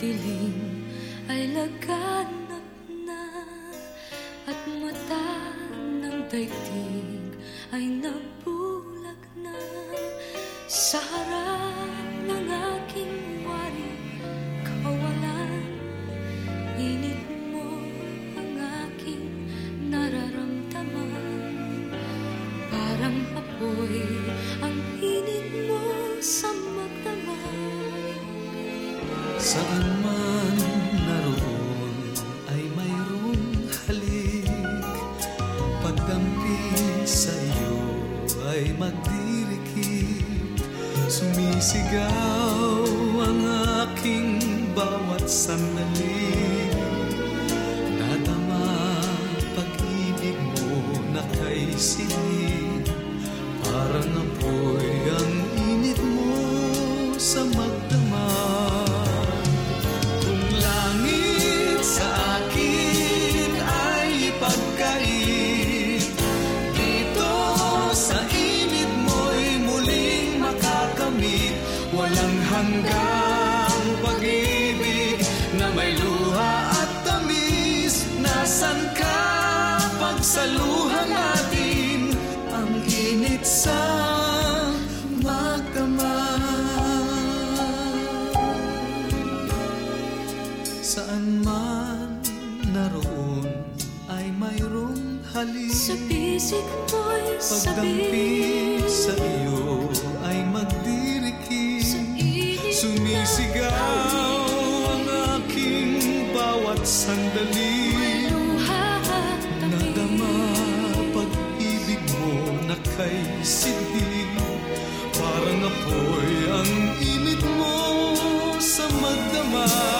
dilim ay laganap na At mata ng daigdig ay nagbulag na. Sa harap ng aking wari kawalan Init mo ang aking nararamdaman. Parang apoy Saan man naroon ay mayroong halik Pagdampi sa iyo ay magdirikit. Sumisigaw ang aking bawat sandali. Nadama pag-ibig mo na kay silid. Parang apoy ang init mo sa magdamit saan man naroon ay mayroong halik Sa bisig mo'y sabi sa iyo ay magdirikin Sumisigaw ang aking bawat sandali. Nadama pag-ibig mo na kay sindi Parang apoy ang init mo sa magdamag.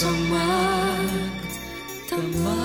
怎么的吗